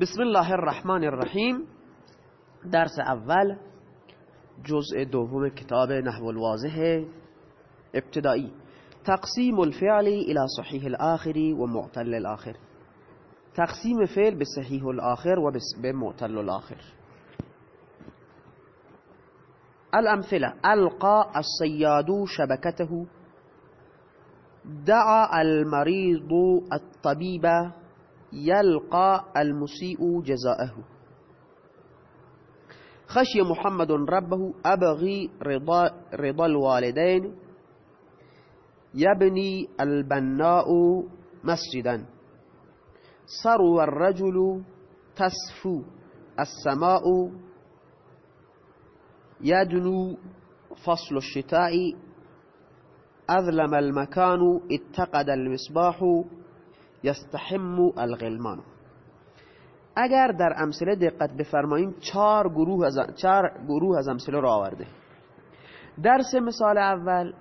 بسم الله الرحمن الرحیم. درس اول جزء دوم کتاب نحو الواضح ابتدایی تقسیم الفعل إلى صحیح الآخر و معتل الآخر. تقسیم فعل به صحیح الآخر و به معتل الآخر. الامثله القى الصياد شبكته دعا المريض الطبيب يلقى المسيء جزاءه. خشي محمد ربه أبغي رضا, رضا الوالدين. يبني البناء مسجدا. صرو الرجل تسفو السماء. يدنو فصل الشتاء. أظلم المكان اتقد المصباح. يستحم الغلمان. اگر در امثله دقت بفرماییم چهار گروه از چهار گروه از امثله رو آورده. درس مثال اول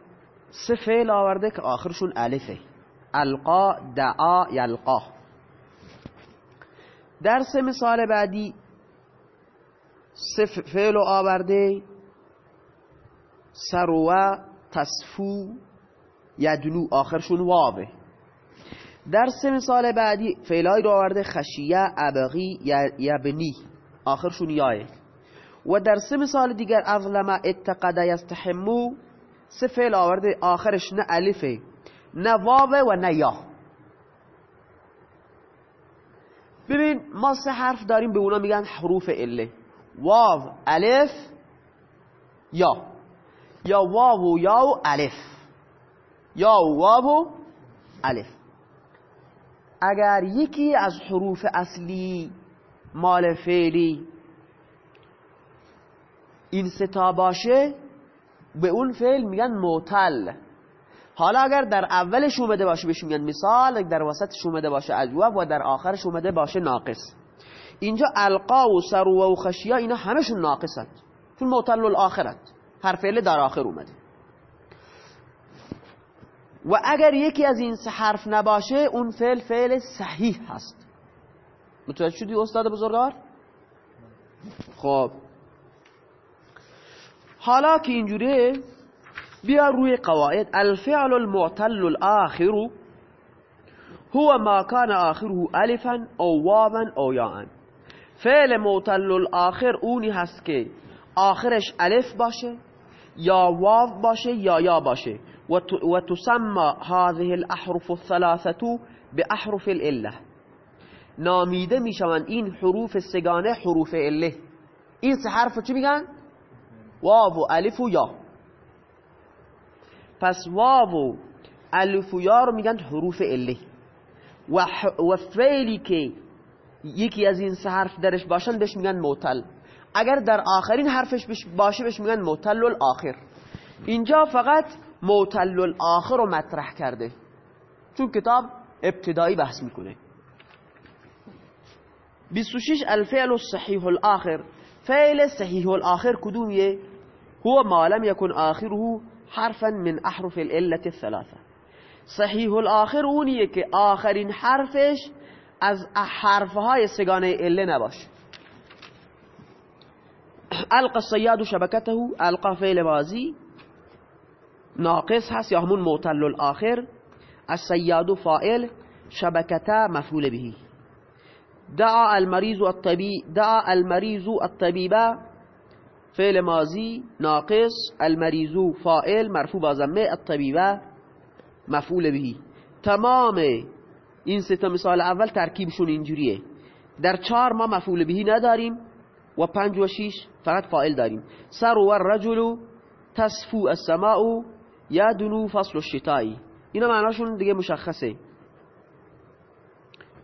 سه فعل آورده که آخرشون الفه. القا دعا یلقا. درس مثال بعدی سه فعل آورده. سروه تصفو یدنو آخرشون واوه. در سه مثال بعدی فعلای رو آورده خشیه ابغی یبنی. آخرشون یایه و در سه مثال دیگر اظلم اتقد یستحمو سه فعل آورده آخرش نه الفه نه واوه و نه یا. ببین ما سه حرف داریم به اونا میگن حروف اله واو الف یا. یا واو و یا و الف. یا واو و الف. اگر یکی از حروف اصلی مال فعلی این ستا باشه به اون فعل میگن معتل حالا اگر در اولش اومده باشه بهش میگن مثال در وسطش اومده باشه اجواب و در آخرش اومده باشه ناقص. اینجا القا و سرو و خشیا اینا همشون ناقصند چون معتل الاخرت. هر فعل در آخر اومده. و اگر یکی از این سه حرف نباشه اون فعل فعل صحیح هست. متوجه شدی استاد بزرگوار؟ خب. حالا که اینجوره بیا روی قواعد. الفعل المعتل الاخر هو ما كان آخره الفا او واوا او یاء. فعل معتل الاخر اونی هست که آخرش الف باشه یا واو باشه یا یا باشه. وتسمى هذه الأحرف الثلاثة بأحرف الإله نامیده می‌شوند این حروف سگانه حروف اله این سه حرف چی میگن؟ واو و الف و یا. پس واو و الف و یا رو میگن حروف اله و, و فعلی که یکی از این سه حرف درش باشن بهش میگن موتل. اگر در آخرین حرفش باشه بهش میگن موتل الاخر. اینجا فقط معتل الاخر رو مطرح کرده. چون کتاب ابتدایی بحث می‌کنه. 26 الفعل الصحيح الاخر فعل صحیح الاخر کدومیه؟ هو ما لم يكن آخره حرفا من احرف الالة الثلاثة. صحیح الاخر اونیه که آخرین حرفش از حرفهای سگانه اله نباشه. القى الصياد شبكته القى فعل ماضی. ناقص هست یا همون معتل الاخر؟ السیاد فائل شبکتا مفعول به. دعا المریض الطبیب دعا المریض الطبیبه فعل ماضی ناقص. المریض فائل مرفوع با ضمه الطبیبه مفعول به. تمام این سه مثال اول ترکیبشون اینجوریه. در چهار ما مفعول بهی نداریم و پنج و شیش فقط فائل داریم. سر و الرجل تصفو السماء یا دنو فصل الشتایی اینا معناشون دیگه مشخصه.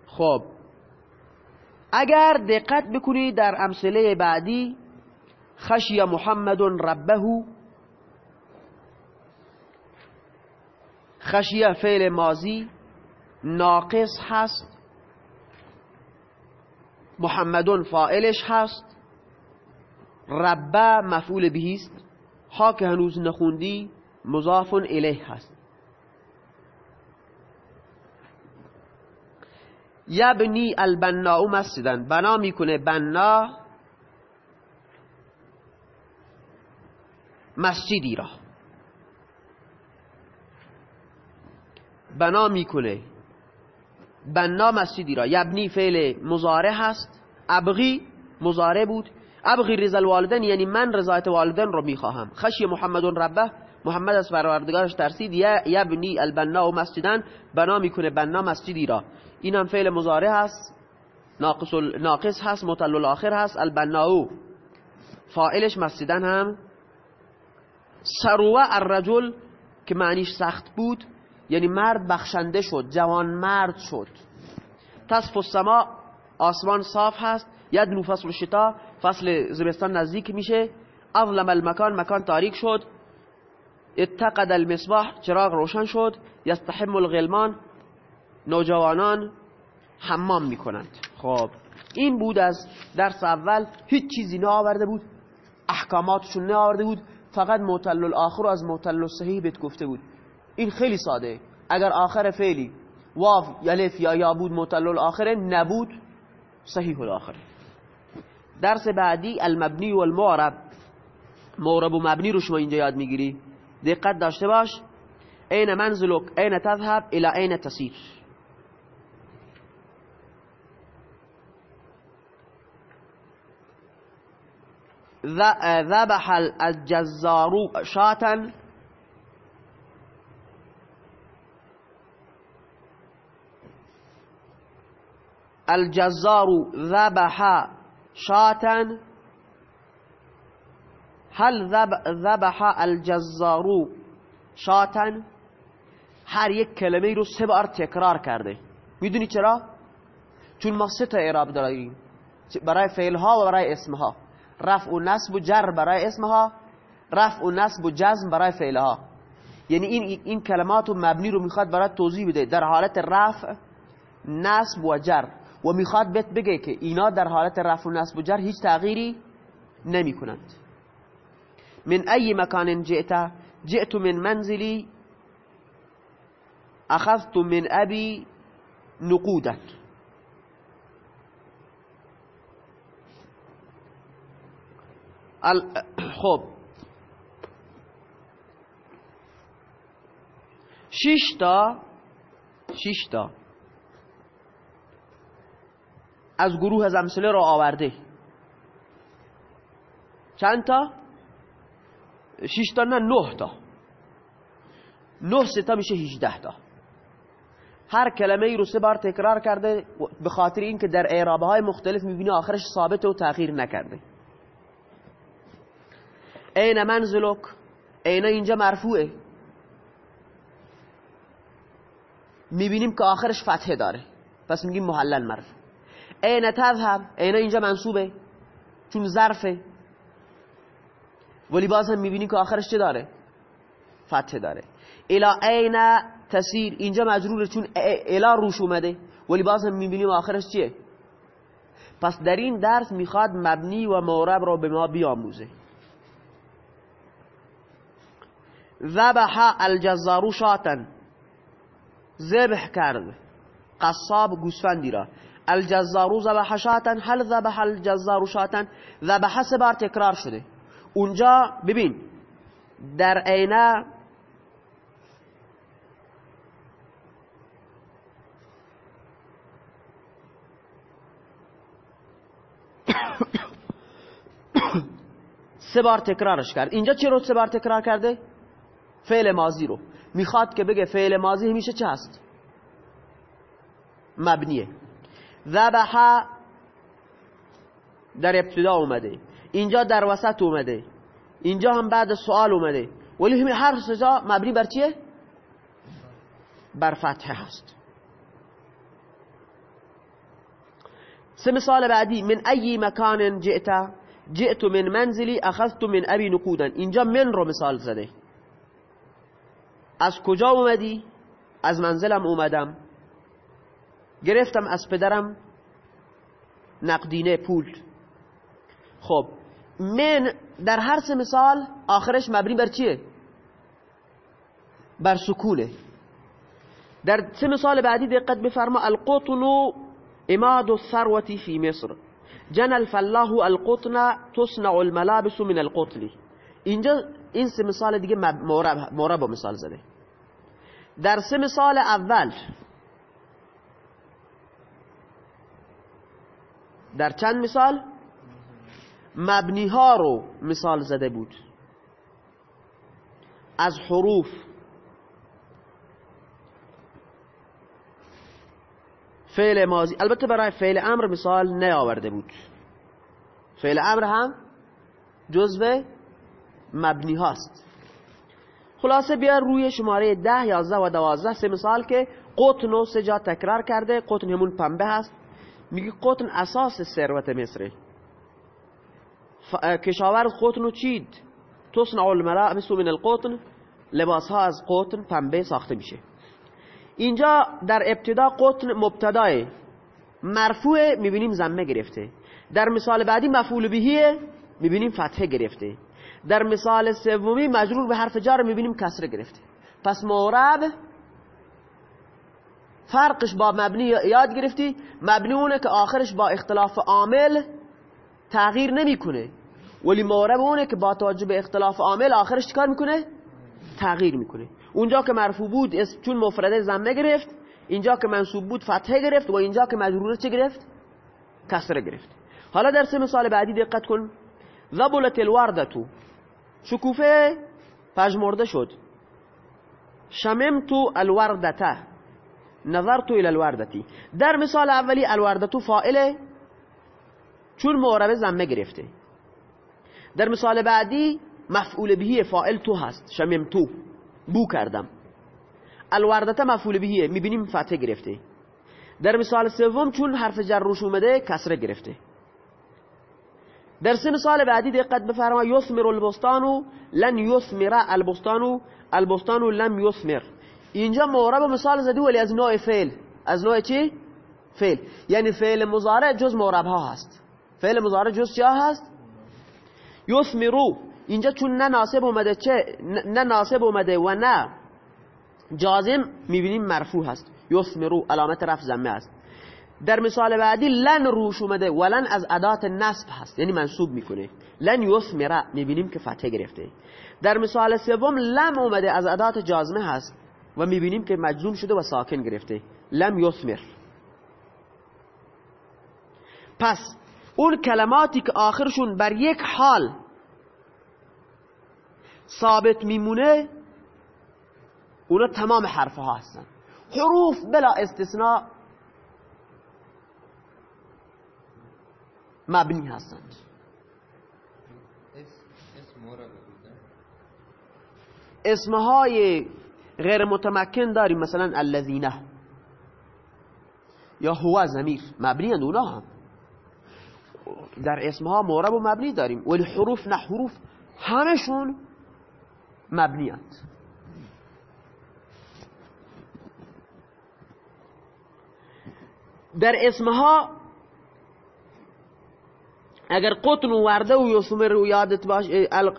خب. اگر دقت بکنید در امثله بعدی خشی محمد ربه خشیه فعل ماضی ناقص هست محمدون فائلش هست ربه مفعول بهیست ها که هنوز نخوندی مضاف الیه هست. یبنی البناء مسجدن بنا می‌کنه بنا مسجدی را. بنا می‌کنه بنا مسجدی را. یبنی فعل مزاره هست. ابغی مزاره بود. ابغی رضا الوالدین یعنی من رضایت والدین رو می‌خواهم. خشی محمد ربه محمد از پروردگارش ترسید یبنی البنا و مسجدن بنا می‌کنه بنا مسجدی را. اینم فعل مزاره هست ناقص, ناقص هست مطل الاخر هست البناو فائلش مسجدن هم. سروه الرجل که معنیش سخت بود یعنی مرد بخشنده شد جوان مرد شد. تصف السما آسمان صاف هست یدنو فصل شتا فصل زمستان نزدیک میشه. اظلم المکان مکان تاریک شد. اتقد المصباح چراغ روشن شد یستحم الغلمان نوجوانان حمام می‌کنند. خب این بود از درس اول هیچ چیزی نه آورده بود احکاماتشون نه آورده بود فقط معتل الاخر از معتل صحیح بهت گفته بود. این خیلی ساده. اگر آخر فعلی واو یلف یا یا بود معتل الاخر نبود صحیح الاخر. درس بعدی المبنی و المعرب معرب و مبنی رو شما اینجا یاد می‌گیری. دقت داشته باش. أين منزلك أين تذهب إلى أين تسير ذبح الجزار شاة. الجزار ذبح شاة. هل ذبح الجزار شاتا؟ هر یک کلمه رو سه بار تکرار کرده. می‌دونی چرا؟ چون ما سه تا اعراب داریم. برای فعل ها و برای اسم ها رفع و نصب و جر برای اسمها. رفع و نصب و جزم برای فعلها. یعنی این این کلمات و مبنی رو می‌خواد برای توضیح بده. در حالت رفع نصب و جر. و می‌خواد بهت بگه که اینا در حالت رفع و نصب و جر هیچ تغییری نمی کنند من ای مکان جئت جئت من منزلی اخذت من ابی نقودت خب شش تا شش تا از گروه از امثله را آورده. چند تا؟ شش تا نه نه تا. نه سه میشه هیچده تا. هر کلمه ای رو سه بار تکرار کرده به خاطر اینکه در اعرابه های مختلف می‌بینی آخرش ثابت و تغییر نکرده. این منزلک این اینجا مرفوعه. می‌بینیم که آخرش فتحه داره. پس میگیم محلل مرفوع. این تذهب این اینجا منصوبه. چون ظرفه. ولی باز هم می‌بینیم که آخرش چه داره؟ فتحه داره. الا این تسیر. اینجا مجروره چون الا روش اومده. ولی باز هم می‌بینیم آخرش چیه؟ پس در این درس می‌خواد مبنی و مورب رو به ما بیاموزه. ذبح الجزارو شاتن ذبح کرد. قصاب گوسفندی را. الجزارو ذبح شاتن هل ذبح الجزارو شاتن ذبح سه بار تکرار شده. اونجا ببین. در عینه سه بار تکرارش کرد. اینجا چی رو سه بار تکرار کرده؟ فعل ماضی رو. می‌خواد که بگه فعل ماضی همیشه چه هست؟ مبنیه. ذبح در ابتدا اومده. اینجا در وسط اومده. اینجا هم بعد سوال اومده. ولی همین هر سجا مبنی بر چیه؟ بر فتحه هست. سه مثال بعدی. من ای مکان جئت؟ جئت من منزلی اخذت من ابی نقودا اینجا من رو مثال زده. از کجا اومدی؟ از منزلم اومدم. گرفتم از پدرم نقدینه پول. خب من در هر سه مثال آخرش مبنی بر چیه؟ بر سکونه. در سه مثال بعدی دقت بفرما. القطن اماد الثروة في مصر. جن الفلاح القطن تصنع الملابس من القطن. اینجا این سه مثال دیگه مورب, مورب مثال زده. در سه مثال اول در چند مثال؟ مبنی ها رو مثال زده بود. از حروف. فعل ماضی. البته برای فعل امر مثال نیاورده بود. فعل امر هم جزو مبنی هاست خلاصه بیا روی شماره ده یازده و دوازده سه مثال که قطن و سه تکرار کرده. قطن همون پنبه هست. میگه قطن اساس ثروت مصره کشاورز قطن و چید. تصنع الملابس من القطن لباس ها از قطن پنبه ساخته میشه. اینجا در ابتدا قطن مبتدای مرفوع می‌بینیم زمه گرفته. در مثال بعدی مفعول بهیه می‌بینیم فتحه گرفته. در مثال سومی مجرور به حرف جار می‌بینیم کسره گرفته. پس مورب فرقش با مبنی یاد گرفتی؟ مبنی اونه که آخرش با اختلاف عامل تغییر نمی‌کنه. ولی مورب اونه که با توجه به اختلاف عامل آخرش چیکار می‌کنه؟ تغییر می‌کنه. اونجا که مرفوع بود چون مفرده زمه گرفت اینجا که منصوب بود فتحه گرفت و اینجا که مجروره چه گرفت؟ کسره گرفت. حالا در سه مثال بعدی دقت کن. ذبلت الوردتو شکوفه پژمرده شد. شممتو الوردته نظرتو الى الوردتی در مثال اولی الوردتو فائله چون معربه زمه گرفته. در مثال بعدی مفعول بهی فائل تو هست. شممتو بو کردم. الوردته مفعول بهیه می‌بینیم فتحه گرفته. در مثال سوم چون حرف جر روش اومده کسره گرفته. در سه مثال بعدی دقت بفرما یثمر البستان لن یثمر البستان البستان لم یثمر. اینجا معرب مثال زدی ولی از نوع فعل. از نوع چی؟ فعل. یعنی فعل مضارع جز معرب ها هست. فعل مضارع جز چه هست؟ یثمرو. اینجا چون نه ناسب اومده چه؟ نه ناسب اومده و نه. جازم می‌بینیم مرفوع هست. یثمرو علامت رفع زمه است در مثال بعدی لن روش اومده ولن از ادات نصب هست. یعنی منصوب می‌کنه. لن یثمره. می‌بینیم که فتحه گرفته. در مثال سوم لم اومده از ادات جازمه هست و می‌بینیم که مجزوم شده و ساکن گرفته. لم یثمر. پس اون کلماتی که آخرشون بر یک حال ثابت میمونه اونا تمام حرف ها هستن. حروف بلا استثناء مبنی هستند. اسمهای غیر متمکن داریم مثلا الذینه یا هو زمیر. مبنی اونا هم. در اسمها مورب و مبنی داریم. ولی حروف نه حروف همشون مبنیات در اسمها اگر قطن و ورده و یسمر رو یادت باش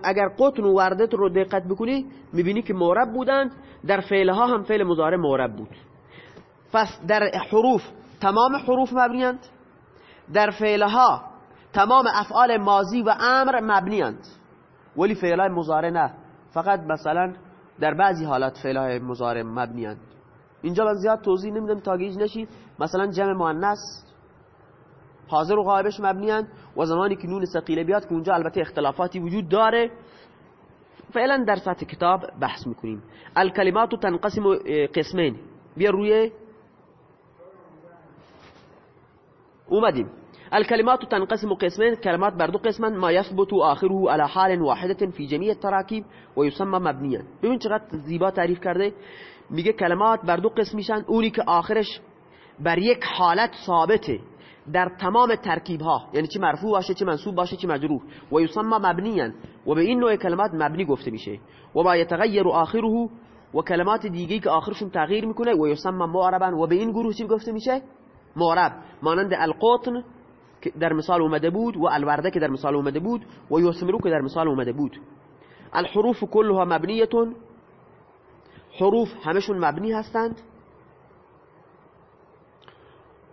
اگر قطن و ورده رو دقت بکنی می‌بینی که مورب بودند. در فعلها هم فعل مضارع مورب بود. پس در حروف تمام حروف مبنیند در فعلها تمام افعال ماضی و امر مبنیند ولی فعلهای مضارع نه. فقط مثلا در بعضی حالات فعلهای مضارع مبنیند اینجا من زیاد توضیح نمیدم تا گیج نشید مثلا جمع مؤنث حاضر و غایبش مبنیان و زمانی که نون ثقیله بیاد که اونجا البته اختلافاتی وجود داره. فعلا در سطح کتاب بحث می‌کنیم. الکلمات تنقسم قسمین. بیا روی. اومدیم. الكلمات تنقسم قسمين كلمات بردو قسما ما يثبت آخره على حال واحدة في جميع التراكيب ويسمى مبنيا. ببین چقدر زیبا تعریف کرده میگه کلمات بردو قسم میشن اونی که آخرش بر یک حالت ثابته در تمام ترکیب ها یعنی چه مرفوع باشه چه منصوب باشه چه مجرور. و یسمى مبنیا و به این نوع کلمات مبنی گفته میشه. و با یتغیر آخره و کلمات دیگه که آخرشون تغییر می‌کنه و یسمى معربا و به این گروه چی گفته میشه؟ معرب. مانند القطن در مثال اومده بود و الورده که در مثال اومده بود و یسمرو که در مثال اومده بود. الحروف كلها مبنیه حروف همشون مبنی هستند.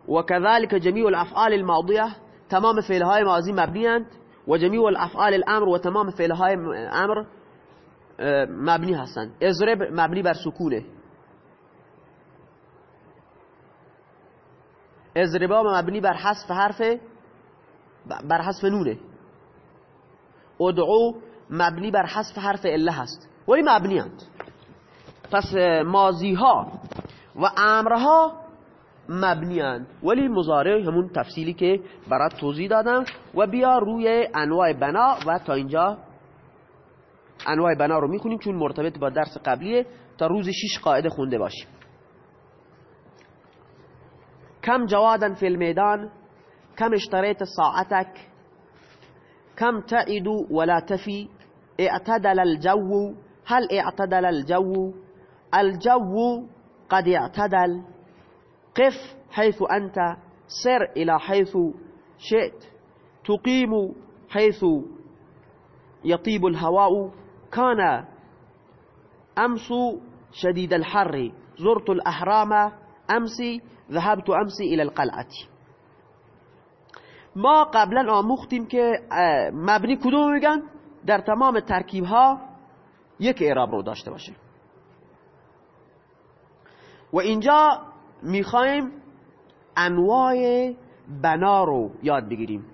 و كذلك جميع الافعال الماضیه تمام فعلهای ماضی مبنی و جميع الافعال الامر و تمام فعلهای امر مبنی هستند. اضرب مبنی بر سکونه. اضربا مبنی بر حذف حرف. بر حذف نونه. ادعو مبنی بر حذف حرف اله هست ولی مبنی هست پس ماضی ها و امرها مبنی هست ولی مزارع همون تفصیلی که برات توضیح دادم. و بیا روی انواع بنا و تا اینجا انواع بنا رو می‌خونیم چون مرتبط با درس قبلیه. تا روز شش قاعده خونده باشیم. كم جوادا في الميدان كم اشتريت ساعتك؟ كم تعد ولا تفي؟ اعتدل الجو. هل اعتدل الجو؟ الجو قد اعتدل. قف حيث أنت سر إلى حيث شئت. تقيم حيث يطيب الهواء. كان أمس شديد الحر. زرت الأحرام أمس ذهبت أمس إلى القلعة. ما قبلا آموختیم که مبنی کدوم میگن؟ در تمام ترکیب ها یک اعراب رو داشته باشه و اینجا می‌خوایم انواع بنا رو یاد بگیریم.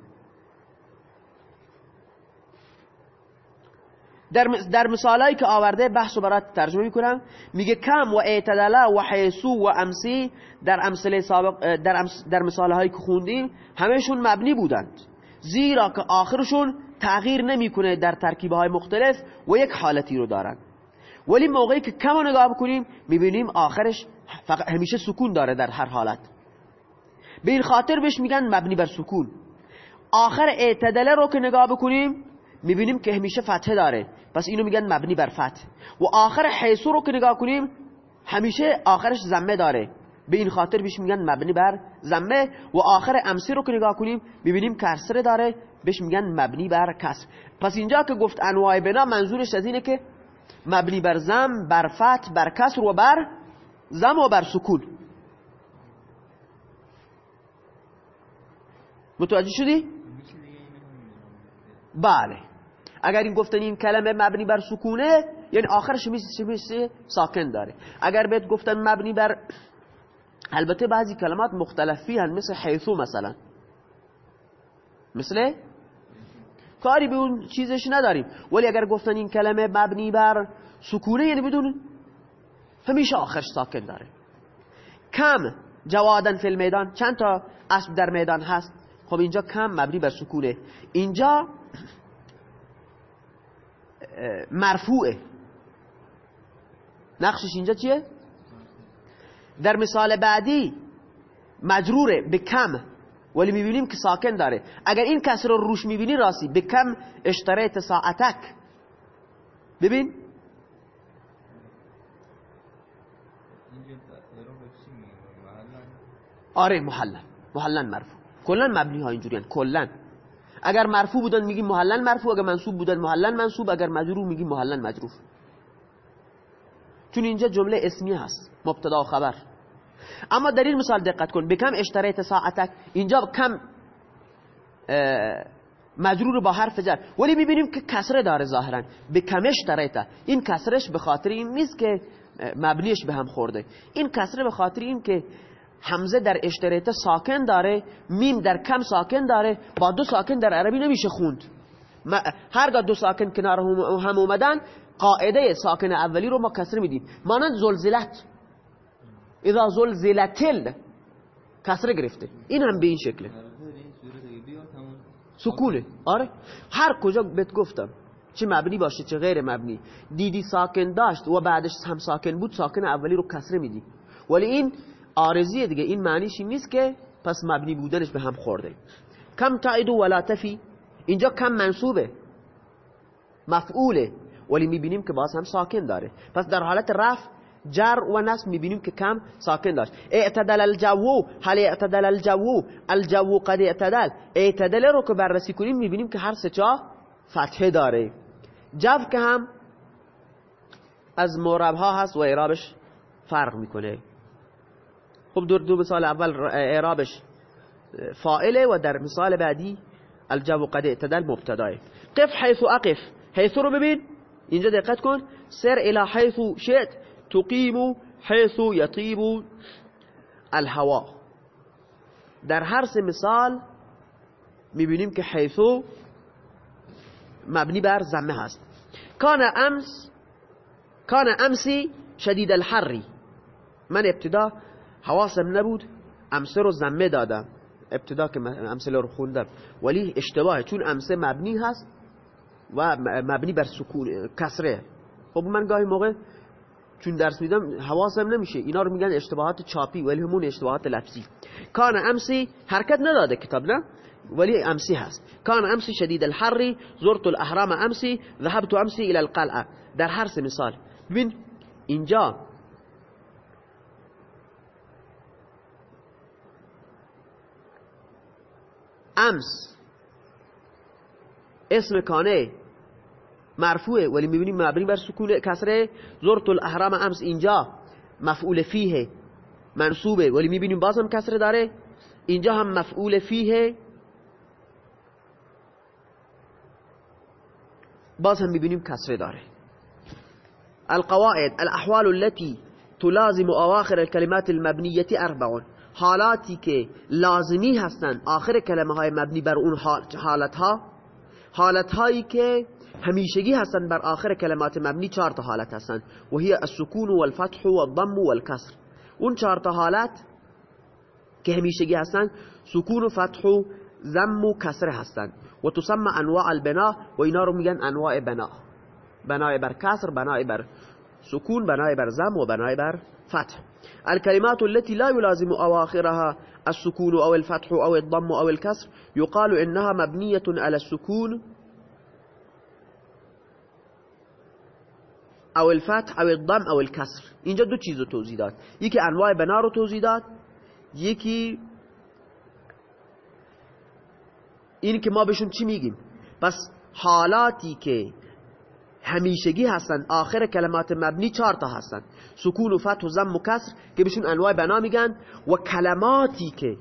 در در مثالایی که آورده بحث و برات ترجمه می‌کنم. میگه کم و اعتدله و حیسو و امسی در امثله سابق در, امس در مثالهایی که خوندیم همهشون مبنی بودند. زیرا که آخرشون تغییر نمی‌کنه در ترکیبه های مختلف و یک حالتی رو دارن. ولی موقعی که کم نگاه بکنیم می‌بینیم آخرش فقط همیشه سکون داره در هر حالت. به این خاطر بهش میگن مبنی بر سکون. آخر اعتدله رو که نگاه بکنیم می‌بینیم که همیشه فتحه داره. پس اینو میگن مبنی بر فتح. و آخر حیثو رو که نگاه کنیم همیشه آخرش زمه داره. به این خاطر بهش میگن مبنی بر زمه و آخر امسی رو که نگاه کنیم می‌بینیم کسره داره بهش میگن مبنی بر کسر پس اینجا که گفت انواع بنا منظورش از اینه که مبنی بر زم بر فتح بر کسر و بر زم و بر سکون. متوجه شدی؟ بله. اگر این گفتن این کلمه مبنی بر سکونه یعنی آخرش میشه ساکن داره. اگر بهت گفتن مبنی بر البته بعضی کلمات مختلفی هن مثل حیثو مثلا. مثل؟ کاری به اون چیزش نداریم. ولی اگر گفتن این کلمه مبنی بر سکونه یعنی بدون همیشه آخرش ساکن داره. کم جوادن فی المیدان چند تا اسب در میدان هست. خب اینجا کم مبنی بر سکونه. اینجا مرفوعه. نقشش اینجا چیه؟ در مثال بعدی مجروره به کم. ولی می‌بینیم که ساکن داره. اگر این کسر رو روش می‌بینی راستی به کم اشتریت ساعتک ببین. آره محلن محلن مرفوع. کلن مبنی ها اینجوری کلن اگر مرفوع بودن میگیم محلن مرفوع اگر منصوب بودن محلن منصوب اگر مجرور میگیم محلن مجرور. چون اینجا جمله اسمی هست مبتدا و خبر. اما در این مثال دقت کن بکم اشتریت ساعتک اینجا کم مجرور با حرف جر. ولی می‌بینیم که کسره داره ظاهرا. به کمش این کسرش به خاطر این نیست که مبنیش به هم خورده. این کسره به خاطر این که حمزه در اشتریت ساکن داره میم در کم ساکن داره با دو ساکن در عربی نمیشه خوند. هرگاه دو ساکن کنار هم اومدن قاعده ساکن اولی رو ما کسر میدیم. مانند زلزلت. اذا زلزلتل کسره گرفته. این هم به این شکله. سکونه. آره. هر کجا بهت گفتم. چه مبنی باشه چه غیر مبنی. دیدی ساکن داشت و بعدش هم ساکن بود ساکن اولی رو کسره میدی. ولی این آرزیه دیگه. این معنیش نیست که پس مبنی بودنش به هم خورده. کم تعیدو ولا تفی. اینجا کم منصوبه. مفعوله. ولی می‌بینیم که باز هم ساکن داره. پس در حالت رفع جر و نصب می‌بینیم که کم ساکن داشت. اعتدل الجو هل اعتدل الجو الجو قد اعتدل. اعتدل رو که بررسی کنیم می‌بینیم که هر سه فتحه داره. جو که هم از مورب ها هست و اعرابش فرق می‌کنه. خب دو, دو مثال اول اعرابش فائله و در مثال بعدی الجو قد اعتدل مبتداه قف حيث اقف. حيث رو ببین. اینجا دقت کن. سر إلى حيث شئت تقيم حيث يطيب الهواء در هر سه مثال میبینیم که حیثو مبنی بر زمه هست. کان امس کان امسی شدید الحری من ابتدا حواسم نبود. امسه رو زمه دادم. ابتدا که امثله رو خوندم. ولی اشتباهه. چون امسه مبنی هست و مبنی بر سکون کسره. خب من گاهی موقع چون درس میدم حواسم نمیشه. اینا رو میگن اشتباهات چاپی ولی همون اشتباهات لفظی. کان امسی حرکت نداده کتاب نه؟ ولی امسی هست. کان امسی شدید الحری زرت الاحرام امسی ذهبت امسی الى القلعه. در هر سه مثال. ببین اینجا امس. اسم کانه. مرفوعه. ولی می‌بینیم مبنی بر سکون کسره. زرت الاحرام امس اینجا. مفعول فیه. منصوبه. ولی می‌بینیم باز هم کسره داره. اینجا هم مفعول فیه. باز هم می‌بینیم کسره داره. القواعد. الاحوال التي تلازم اواخر الكلمات المبنية اربع حالاتی که لازمی هستند. آخر کلمه های مبنی بر اون حالت ها حالت هایی که همیشگی هستند بر آخر کلمات مبنی چهار تا حالت هستند. و هي السکون والفتح والضم والكسر اون چهار تا حالت که همیشگی هستند سکون و فتح و ضم و کسر هستند. و تسمى انواع البنا و اینا رو میگن انواع بنا. بنای بر کسر بنای بر سکون بنای بر ضم و بنای بر فتح الكلمات التي لا يلازم أواخرها السكون أو الفتح أو الضم أو الكسر يقال إنها مبنية على السكون أو الفتح أو الضم أو الكسر. اینجا دو چیز داد. یکی انواع بنا رو توضیح داد یکی این که ما بهشون چی میگیم؟ پس حالاتی همیشگی هستن. آخر کلمات مبنی چهار تا هستن. سکون و فتح و ضم و کسر که بهشون انواع بنا میگن و کلماتی که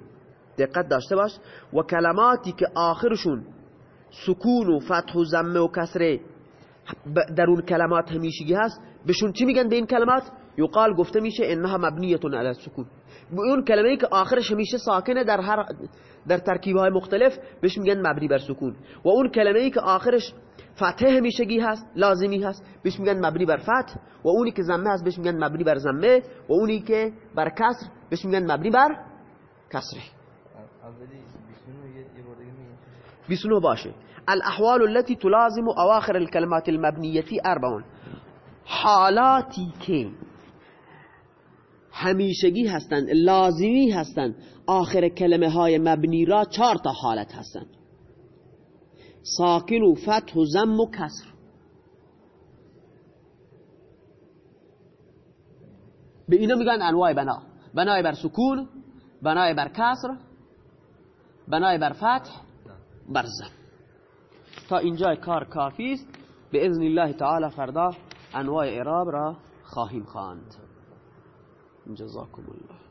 دقت داشته باش و کلماتی که آخرشون سکون و فتح و ضم و کسره در اون کلمات همیشگی هست بهشون چی میگن به این کلمات؟ یقال گفته میشه انها مبنیتون علی السکون. اون کلمه ای که آخرش همیشه ساکنه در هر در ترکیب های مختلف بهش میگن مبنی بر سکون. و اون کلمه ای که آخرش فتح همیشگی هست لازمی هست. بهش میگن مبنی بر فتح و اونی که زمه هست بهش میگن مبنی بر زمه و اونی که بر کسر بهش میگن مبنی بر کسره. بیسونو باشه. الاحوال التي تلازم اواخر الكلمات المبنية اربع حالاتی که همیشگی هستند لازمی هستند آخر کلمه های مبنی را چهار تا حالت هستند. ساکن و فتح و زم و کسر. به اینا میگن انواع بنا. بنای بر سکون بنای بر کسر بنای بر فتح بر زم تا اینجا کار کافی است. به اذن الله تعالی فردا انواع اعراب را خواهیم خواند. جزاكم الله.